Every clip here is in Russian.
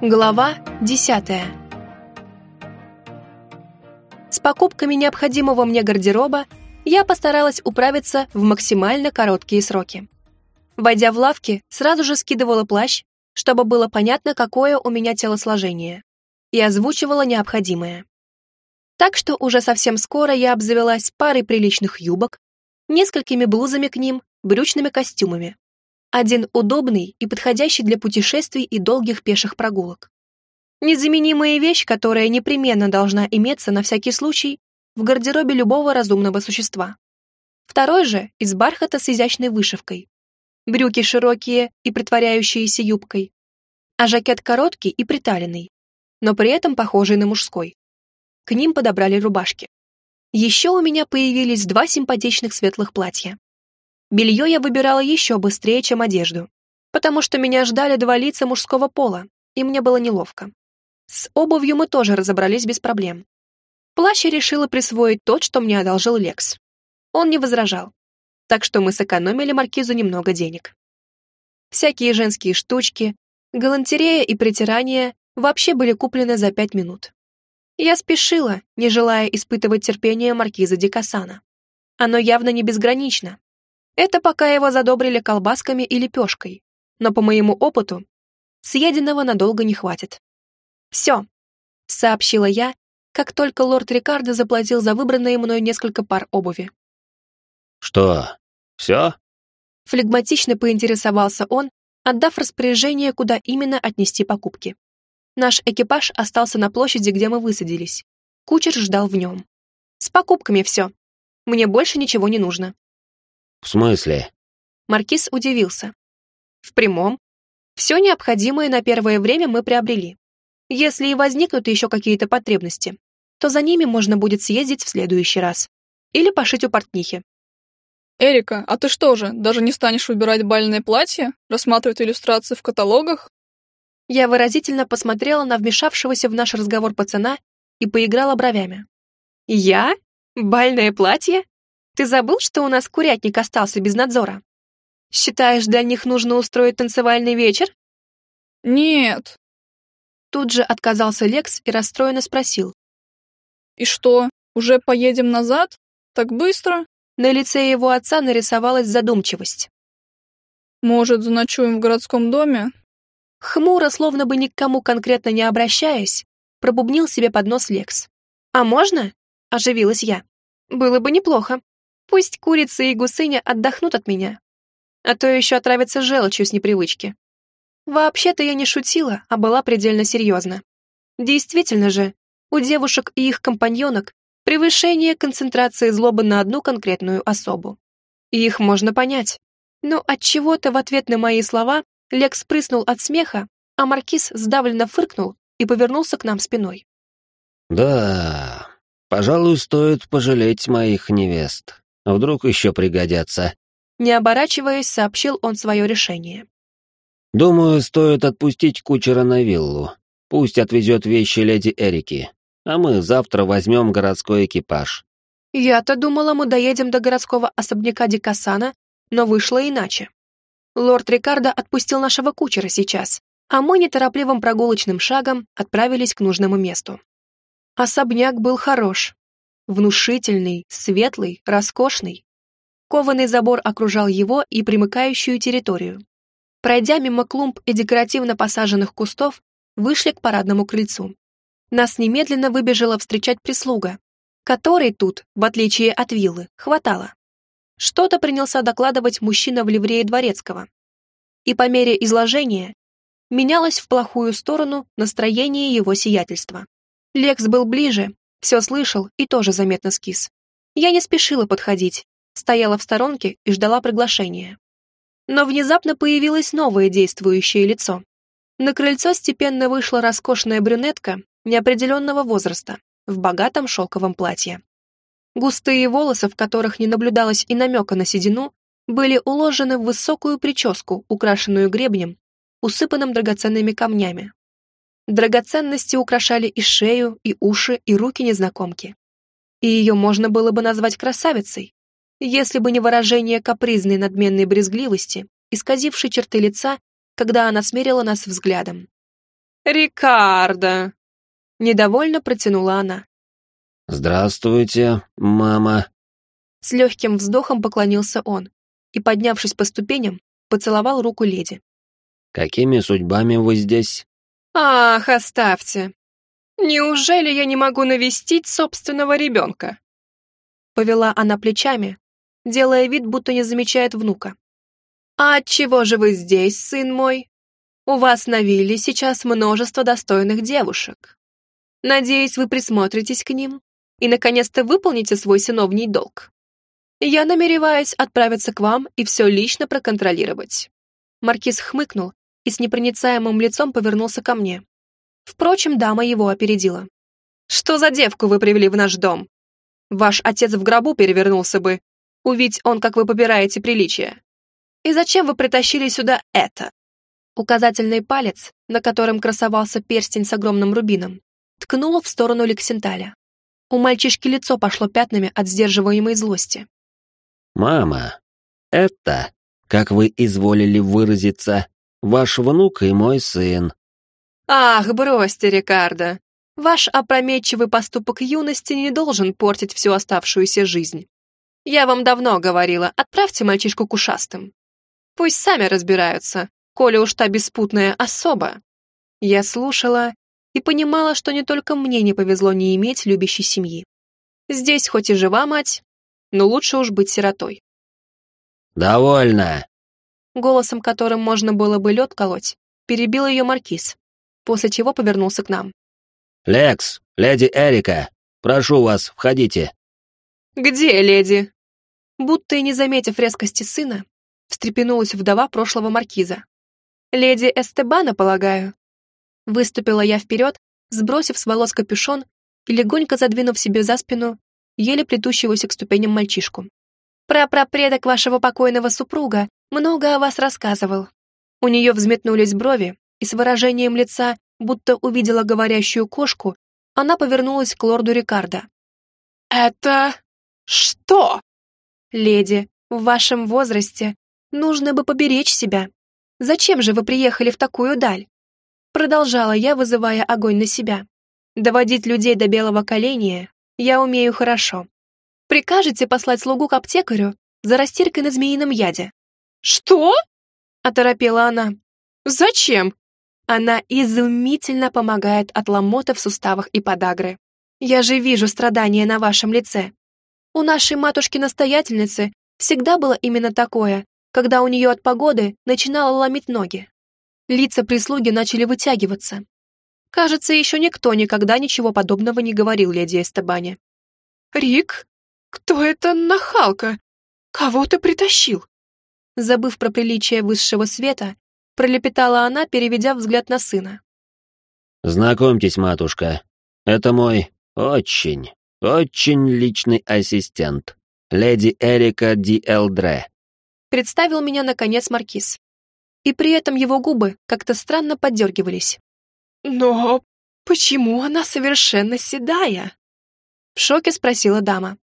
Глава 10 С покупками необходимого мне гардероба я постаралась управиться в максимально короткие сроки. Войдя в лавки, сразу же скидывала плащ, чтобы было понятно, какое у меня телосложение, и озвучивала необходимое. Так что уже совсем скоро я обзавелась парой приличных юбок, несколькими блузами к ним, брючными костюмами, один удобный и подходящий для путешествий и долгих пеших прогулок. Незаменимая вещь, которая непременно должна иметься на всякий случай в гардеробе любого разумного существа. Второй же из бархата с изящной вышивкой. Брюки широкие и притворяющиеся юбкой, а жакет короткий и приталенный, но при этом похожий на мужской. К ним подобрали рубашки. Еще у меня появились два симпатичных светлых платья. Белье я выбирала еще быстрее, чем одежду, потому что меня ждали два лица мужского пола, и мне было неловко. С обувью мы тоже разобрались без проблем. Плащ я решила присвоить тот, что мне одолжил Лекс. Он не возражал, так что мы сэкономили маркизу немного денег. Всякие женские штучки, галантерея и притирания вообще были куплены за пять минут. Я спешила, не желая испытывать терпение маркиза Дикасана. Оно явно не безгранично, это пока его задобрили колбасками и лепешкой, но по моему опыту съеденного надолго не хватит. «Все», — сообщила я, как только лорд Рикардо заплатил за выбранные мной несколько пар обуви. «Что, все?» Флегматично поинтересовался он, отдав распоряжение, куда именно отнести покупки. Наш экипаж остался на площади, где мы высадились. Кучер ждал в нем. «С покупками все. Мне больше ничего не нужно». «В смысле?» Маркиз удивился. «В прямом. Все необходимое на первое время мы приобрели. Если и возникнут еще какие-то потребности, то за ними можно будет съездить в следующий раз. Или пошить у портнихи». «Эрика, а ты что же, даже не станешь выбирать бальное платье? Рассматривать иллюстрации в каталогах?» Я выразительно посмотрела на вмешавшегося в наш разговор пацана и поиграла бровями. «Я? Бальное платье? Ты забыл, что у нас курятник остался без надзора? Считаешь, для них нужно устроить танцевальный вечер? Нет. Тут же отказался Лекс и расстроенно спросил. И что, уже поедем назад? Так быстро? На лице его отца нарисовалась задумчивость. Может, заночуем в городском доме? Хмуро, словно бы ни к кому конкретно не обращаясь, пробубнил себе под нос Лекс. «А можно?» — оживилась я. «Было бы неплохо». Пусть курица и гусыня отдохнут от меня, а то еще отравятся желчью с непривычки. Вообще-то я не шутила, а была предельно серьезна. Действительно же, у девушек и их компаньонок превышение концентрации злобы на одну конкретную особу. И их можно понять. Но от чего то в ответ на мои слова Лекс прыснул от смеха, а Маркиз сдавленно фыркнул и повернулся к нам спиной. «Да, пожалуй, стоит пожалеть моих невест. Вдруг еще пригодятся. Не оборачиваясь, сообщил он свое решение. Думаю, стоит отпустить кучера на виллу. Пусть отвезет вещи леди Эрики, а мы завтра возьмем городской экипаж. Я-то думала, мы доедем до городского особняка Дикасана, но вышло иначе. Лорд Рикардо отпустил нашего кучера сейчас, а мы неторопливым прогулочным шагом отправились к нужному месту. Особняк был хорош, внушительный, светлый, роскошный. Кованый забор окружал его и примыкающую территорию. Пройдя мимо клумб и декоративно посаженных кустов, вышли к парадному крыльцу. Нас немедленно выбежала встречать прислуга, которой тут, в отличие от виллы, хватало. Что-то принялся докладывать мужчина в ливрее дворецкого. И по мере изложения менялось в плохую сторону настроение его сиятельства. Лекс был ближе все слышал и тоже заметно скис. Я не спешила подходить, стояла в сторонке и ждала приглашения. Но внезапно появилось новое действующее лицо. На крыльцо степенно вышла роскошная брюнетка неопределенного возраста в богатом шелковом платье. Густые волосы, в которых не наблюдалось и намека на седину, были уложены в высокую прическу, украшенную гребнем, усыпанным драгоценными камнями, Драгоценности украшали и шею, и уши, и руки незнакомки. И ее можно было бы назвать красавицей, если бы не выражение капризной надменной брезгливости, исказившей черты лица, когда она смерила нас взглядом. «Рикардо!» Недовольно протянула она. «Здравствуйте, мама!» С легким вздохом поклонился он и, поднявшись по ступеням, поцеловал руку леди. «Какими судьбами вы здесь?» «Ах, оставьте! Неужели я не могу навестить собственного ребенка?» Повела она плечами, делая вид, будто не замечает внука. «А отчего же вы здесь, сын мой? У вас на вилле сейчас множество достойных девушек. Надеюсь, вы присмотритесь к ним и, наконец-то, выполните свой сыновний долг. Я намереваюсь отправиться к вам и все лично проконтролировать». Маркиз хмыкнул и с непроницаемым лицом повернулся ко мне. Впрочем, дама его опередила. «Что за девку вы привели в наш дом? Ваш отец в гробу перевернулся бы, увидь он, как вы побираете приличия. И зачем вы притащили сюда это?» Указательный палец, на котором красовался перстень с огромным рубином, ткнул в сторону Лексенталя. У мальчишки лицо пошло пятнами от сдерживаемой злости. «Мама, это, как вы изволили выразиться, ваш внук и мой сын». «Ах, бросьте, Рикардо. Ваш опрометчивый поступок юности не должен портить всю оставшуюся жизнь. Я вам давно говорила, отправьте мальчишку к ушастым. Пусть сами разбираются, коли уж та беспутная особа». Я слушала и понимала, что не только мне не повезло не иметь любящей семьи. Здесь хоть и жива мать, но лучше уж быть сиротой. «Довольно!» Голосом, которым можно было бы лед колоть, перебил ее маркиз, после чего повернулся к нам. «Лекс, леди Эрика, прошу вас, входите». «Где леди?» Будто и не заметив резкости сына, встрепенулась вдова прошлого маркиза. «Леди Эстебана, полагаю?» Выступила я вперед, сбросив с волос капюшон и легонько задвинув себе за спину еле плетущегося к ступеням мальчишку. «Прапрапредок вашего покойного супруга много о вас рассказывал». У нее взметнулись брови, и с выражением лица, будто увидела говорящую кошку, она повернулась к лорду Рикардо. «Это... что?» «Леди, в вашем возрасте нужно бы поберечь себя. Зачем же вы приехали в такую даль?» Продолжала я, вызывая огонь на себя. Доводить людей до белого коленя я умею хорошо. Прикажете послать слугу к аптекарю за растиркой на змеином яде?» «Что?» — оторопела она. «Зачем?» Она изумительно помогает от ломота в суставах и подагры. Я же вижу страдания на вашем лице. У нашей матушки-настоятельницы всегда было именно такое, когда у нее от погоды начинало ломить ноги. Лица прислуги начали вытягиваться, Кажется, еще никто никогда ничего подобного не говорил леди Эстебане. «Рик? Кто это нахалка? Кого ты притащил?» Забыв про приличие высшего света, пролепетала она, переведя взгляд на сына. «Знакомьтесь, матушка, это мой очень, очень личный ассистент, леди Эрика Ди Элдре», представил меня, наконец, маркиз. И при этом его губы как-то странно поддергивались. «Но почему она совершенно седая?» В шоке спросила дама.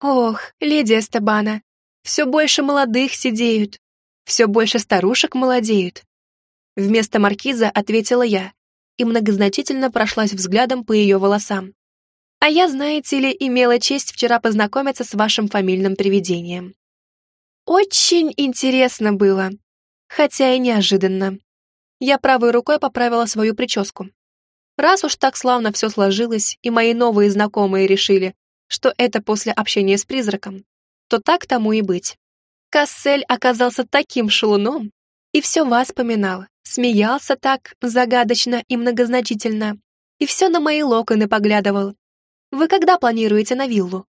«Ох, леди Эстебана, все больше молодых сидеют, все больше старушек молодеют». Вместо маркиза ответила я и многозначительно прошлась взглядом по ее волосам. «А я, знаете ли, имела честь вчера познакомиться с вашим фамильным привидением. Очень интересно было, хотя и неожиданно. Я правой рукой поправила свою прическу. Раз уж так славно все сложилось, и мои новые знакомые решили, что это после общения с призраком, то так тому и быть. Кассель оказался таким шалуном и все вас поминал, смеялся так загадочно и многозначительно, и все на мои локоны поглядывал. Вы когда планируете на виллу?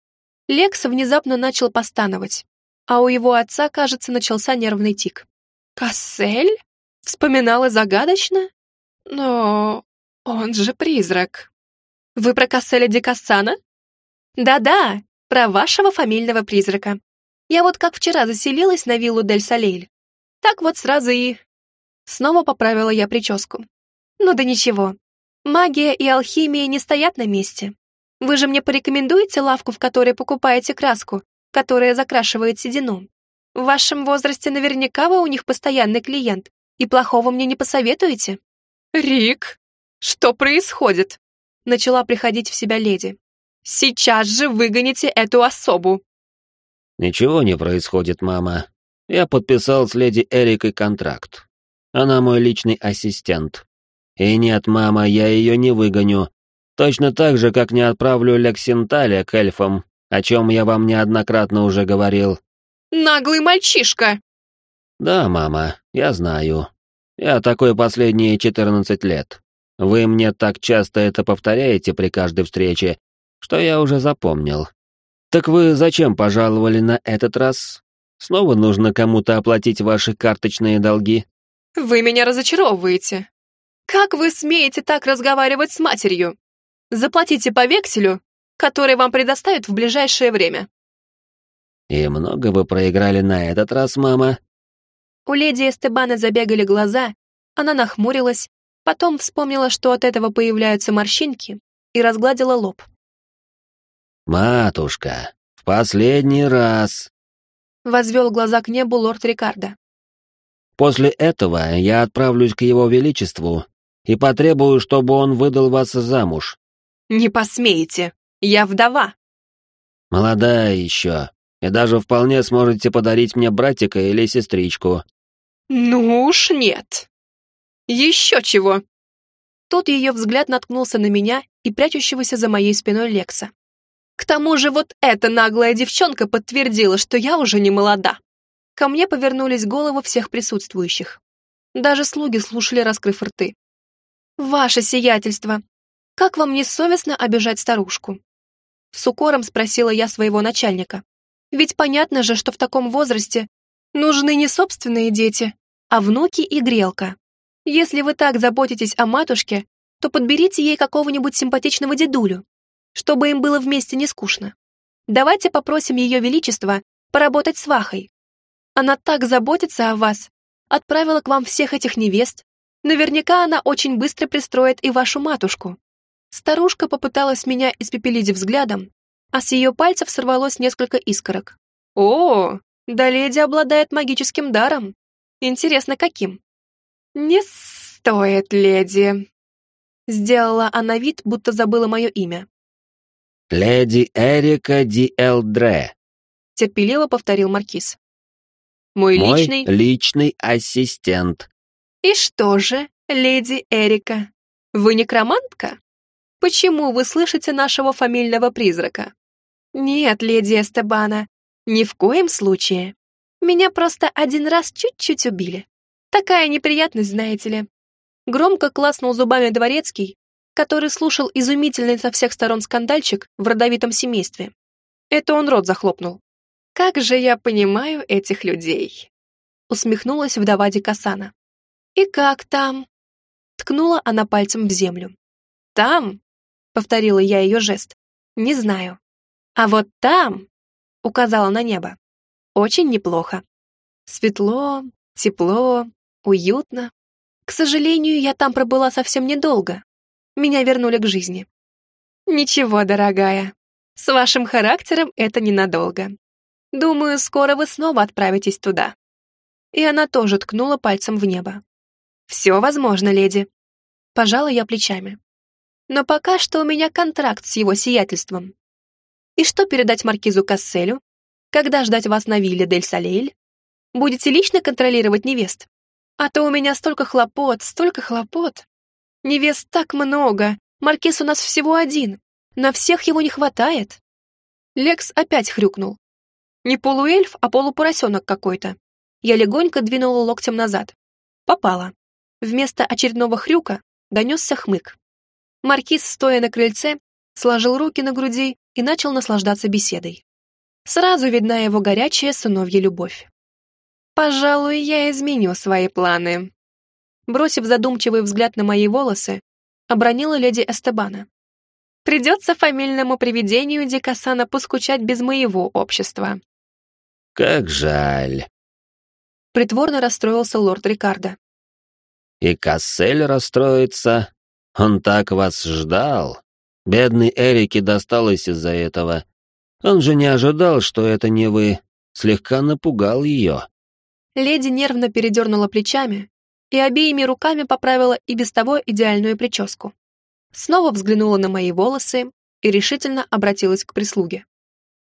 Лекс внезапно начал постановать, а у его отца, кажется, начался нервный тик. «Кассель?» Вспоминала загадочно? Но он же призрак. Вы про Касселя Ди Кассана? Да-да, про вашего фамильного призрака. Я вот как вчера заселилась на виллу Дель Салейль. Так вот сразу и... Снова поправила я прическу. Ну да ничего. Магия и алхимия не стоят на месте. Вы же мне порекомендуете лавку, в которой покупаете краску, которая закрашивает седину? В вашем возрасте наверняка вы у них постоянный клиент, и плохого мне не посоветуете?» «Рик, «Что происходит?» Начала приходить в себя леди. «Сейчас же выгоните эту особу!» «Ничего не происходит, мама. Я подписал с леди Эрикой контракт. Она мой личный ассистент. И нет, мама, я ее не выгоню. Точно так же, как не отправлю Лексенталя к эльфам, о чем я вам неоднократно уже говорил. Наглый мальчишка! Да, мама, я знаю. Я такой последние четырнадцать лет. Вы мне так часто это повторяете при каждой встрече, что я уже запомнил. Так вы зачем пожаловали на этот раз? Снова нужно кому-то оплатить ваши карточные долги? Вы меня разочаровываете. Как вы смеете так разговаривать с матерью? Заплатите по векселю, который вам предоставят в ближайшее время. И много вы проиграли на этот раз, мама? У леди Эстебана забегали глаза, она нахмурилась, потом вспомнила, что от этого появляются морщинки, и разгладила лоб. «Матушка, в последний раз!» Возвел глаза к небу лорд Рикардо. После этого я отправлюсь к его величеству и потребую, чтобы он выдал вас замуж. Не посмеете. Я вдова. Молодая еще, и даже вполне сможете подарить мне братика или сестричку. Ну уж нет. Еще чего. Тут ее взгляд наткнулся на меня и прячущегося за моей спиной Лекса. К тому же вот эта наглая девчонка подтвердила, что я уже не молода. Ко мне повернулись головы всех присутствующих. Даже слуги слушали, раскрыв рты. «Ваше сиятельство! Как вам не совестно обижать старушку?» С укором спросила я своего начальника. «Ведь понятно же, что в таком возрасте нужны не собственные дети, а внуки и грелка. Если вы так заботитесь о матушке, то подберите ей какого-нибудь симпатичного дедулю, чтобы им было вместе не скучно. Давайте попросим ее величество поработать свахой, она так заботится о вас. Отправила к вам всех этих невест. Наверняка она очень быстро пристроит и вашу матушку». Старушка попыталась меня испепелить взглядом, а с ее пальцев сорвалось несколько искорок. «О, да леди обладает магическим даром. Интересно, каким?» «Не стоит, леди», — сделала она вид, будто забыла мое имя. «Леди Эрика Ди Элдре», — терпеливо повторил Маркиз. Мой, Мой личный... личный ассистент. И что же, леди Эрика, вы некромантка? Почему вы слышите нашего фамильного призрака? Нет, леди Эстебана, ни в коем случае. Меня просто один раз чуть-чуть убили. Такая неприятность, знаете ли. Громко класнул зубами дворецкий, который слушал изумительный со всех сторон скандальчик в родовитом семействе. Это он рот захлопнул. Как же я понимаю этих людей!» Усмехнулась вдова Дикасана. «И как там?» Ткнула она пальцем в землю. «Там?» — повторила я ее жест. «Не знаю. А вот там?» — указала на небо. «Очень неплохо. Светло, тепло, уютно. К сожалению, я там пробыла совсем недолго. Меня вернули к жизни. Ничего, дорогая, с вашим характером это ненадолго. Думаю, скоро вы снова отправитесь туда». И она тоже ткнула пальцем в небо. «Все возможно, леди». Пожала я плечами. «Но пока что у меня контракт с его сиятельством. И что передать маркизу Касселю? Когда ждать вас на вилле Дель Салейль? Будете лично контролировать невест? А то у меня столько хлопот, столько хлопот. Невест так много, маркиз у нас всего один. На всех его не хватает». Лекс опять хрюкнул, не полуэльф, а полупоросенок какой-то. Я легонько двинула локтем назад. Попала. Вместо очередного хрюка донесся хмык. Маркиз, стоя на крыльце, сложил руки на груди и начал наслаждаться беседой. Сразу видна его горячая сыновья любовь. «Пожалуй, я изменю свои планы». Бросив задумчивый взгляд на мои волосы, обронила леди Эстебана. «Придется фамильному привидению Дикасана поскучать без моего общества. Как жаль. Притворно расстроился лорд Рикардо. И Кассель расстроится. Он так вас ждал. Бедный Эрике досталось из-за этого. Он же не ожидал, что это не вы. Слегка напугал ее. Леди нервно передернула плечами, и обеими руками поправила и без того идеальную прическу. Снова взглянула на мои волосы и решительно обратилась к прислуге.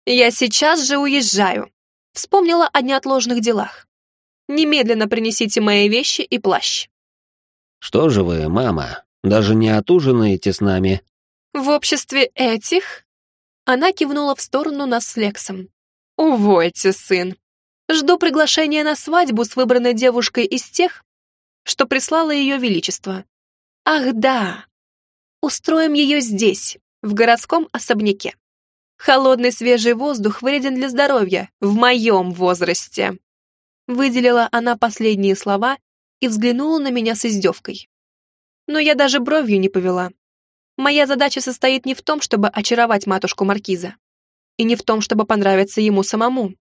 «Я сейчас же уезжаю!» Вспомнила о неотложных делах. «Немедленно принесите мои вещи и плащ». «Что же вы, мама, даже не отужинаете с нами?» «В обществе этих?» Она кивнула в сторону нас с Лексом. «Увольте, сын. Жду приглашения на свадьбу с выбранной девушкой из тех, что прислало ее величество. Ах да, устроим ее здесь, в городском особняке. Холодный свежий воздух вреден для здоровья в моем возрасте. Выделила она последние слова и взглянула на меня с издевкой. Но я даже бровью не повела. Моя задача состоит не в том, чтобы очаровать матушку Маркиза, и не в том, чтобы понравиться ему самому.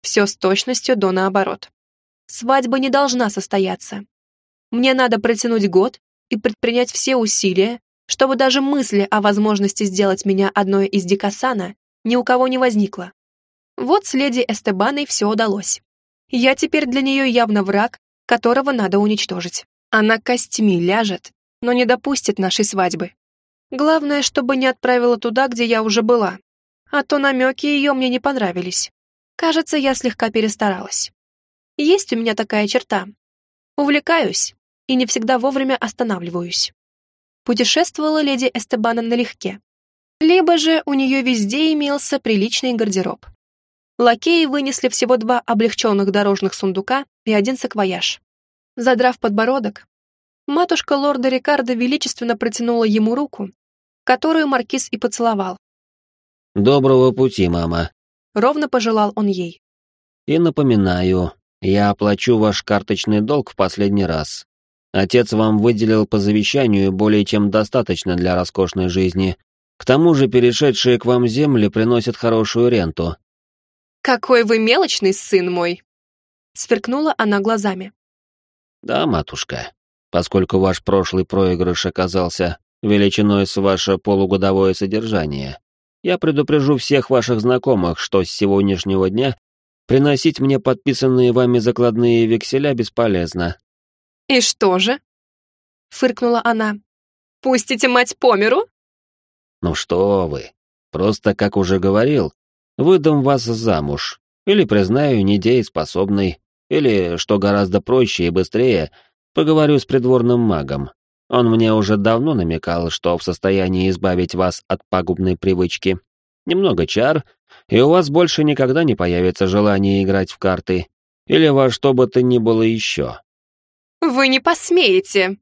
Все с точностью до наоборот. Свадьба не должна состояться. Мне надо протянуть год и предпринять все усилия, чтобы даже мысли о возможности сделать меня одной из Дикасана ни у кого не возникло. Вот с леди Эстебаной все удалось. Я теперь для нее явно враг, которого надо уничтожить. Она костьми ляжет, но не допустит нашей свадьбы. Главное, чтобы не отправила туда, где я уже была. А то намеки ее мне не понравились. Кажется, я слегка перестаралась. Есть у меня такая черта. Увлекаюсь и не всегда вовремя останавливаюсь путешествовала леди Эстебана налегке. Либо же у нее везде имелся приличный гардероб. Лакеи вынесли всего два облегченных дорожных сундука и один саквояж. Задрав подбородок, матушка лорда Рикардо величественно протянула ему руку, которую маркиз и поцеловал. «Доброго пути, мама», — ровно пожелал он ей. «И напоминаю, я оплачу ваш карточный долг в последний раз. Отец вам выделил по завещанию более чем достаточно для роскошной жизни. К тому же перешедшие к вам земли приносят хорошую ренту. «Какой вы мелочный сын мой!» Сверкнула она глазами. «Да, матушка, поскольку ваш прошлый проигрыш оказался величиной с ваше полугодовое содержание, я предупрежу всех ваших знакомых, что с сегодняшнего дня приносить мне подписанные вами закладные векселя бесполезно, «И что же?» — фыркнула она. «Пустите мать по миру?» «Ну что вы, просто, как уже говорил, выдам вас замуж, или признаю недееспособной, или, что гораздо проще и быстрее, поговорю с придворным магом. Он мне уже давно намекал, что в состоянии избавить вас от пагубной привычки. Немного чар, и у вас больше никогда не появится желание играть в карты, или во что бы то ни было еще. «Вы не посмеете!»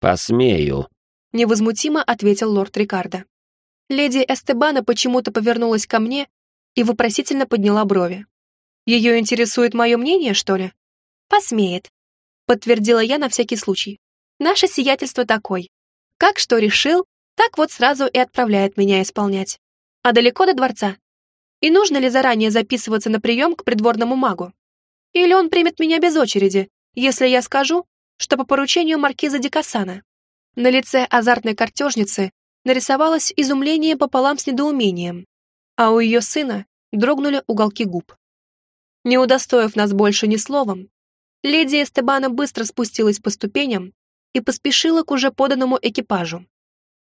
«Посмею», — невозмутимо ответил лорд Рикардо. Леди Эстебана почему-то повернулась ко мне и вопросительно подняла брови. «Ее интересует мое мнение, что ли?» «Посмеет», — подтвердила я на всякий случай. «Наше сиятельство такой. Как что решил, так вот сразу и отправляет меня исполнять. А далеко до дворца? И нужно ли заранее записываться на прием к придворному магу? Или он примет меня без очереди, если я скажу, что по поручению маркиза Дикасана на лице азартной картежницы нарисовалось изумление пополам с недоумением, а у ее сына дрогнули уголки губ. Не удостоив нас больше ни словом, леди Эстебана быстро спустилась по ступеням и поспешила к уже поданному экипажу.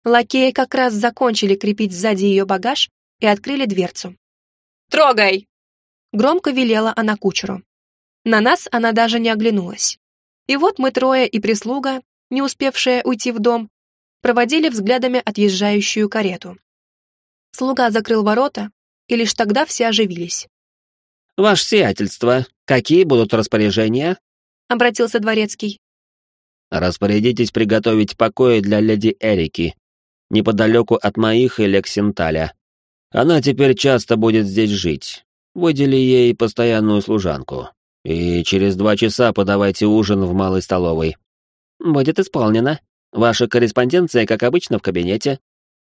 Лакеи как раз закончили крепить сзади ее багаж и открыли дверцу. «Трогай!» Громко велела она кучеру. На нас она даже не оглянулась. И вот мы трое и прислуга, не успевшая уйти в дом, проводили взглядами отъезжающую карету. Слуга закрыл ворота, и лишь тогда все оживились. «Ваше сиятельство, какие будут распоряжения?» — обратился дворецкий. «Распорядитесь приготовить покои для леди Эрики, неподалеку от моих и Лексенталя. Она теперь часто будет здесь жить. Выдели ей постоянную служанку. И через два часа подавайте ужин в малой столовой. Будет исполнено. Ваша корреспонденция, как обычно, в кабинете.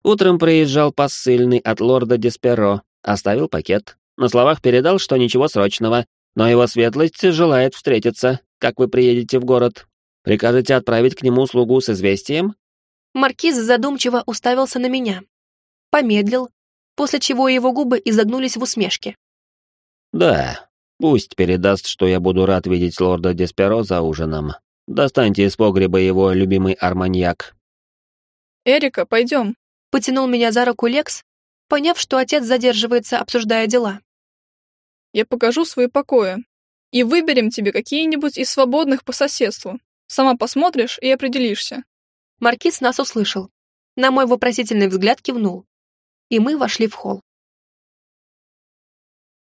Утром приезжал посыльный от лорда Десперо, оставил пакет. На словах передал, что ничего срочного, но его светлость желает встретиться, как вы приедете в город. Прикажете отправить к нему слугу с известием? Маркиз задумчиво уставился на меня. Помедлил, после чего его губы изогнулись в усмешке. Да, Пусть передаст, что я буду рад видеть лорда Десперо за ужином. Достаньте из погреба его любимый арманьяк. Эрика, пойдем. Потянул меня за руку Лекс, поняв, что отец задерживается, обсуждая дела. Я покажу свои покои. И выберем тебе какие-нибудь из свободных по соседству. Сама посмотришь и определишься. Маркиз нас услышал. На мой вопросительный взгляд кивнул. И мы вошли в холл.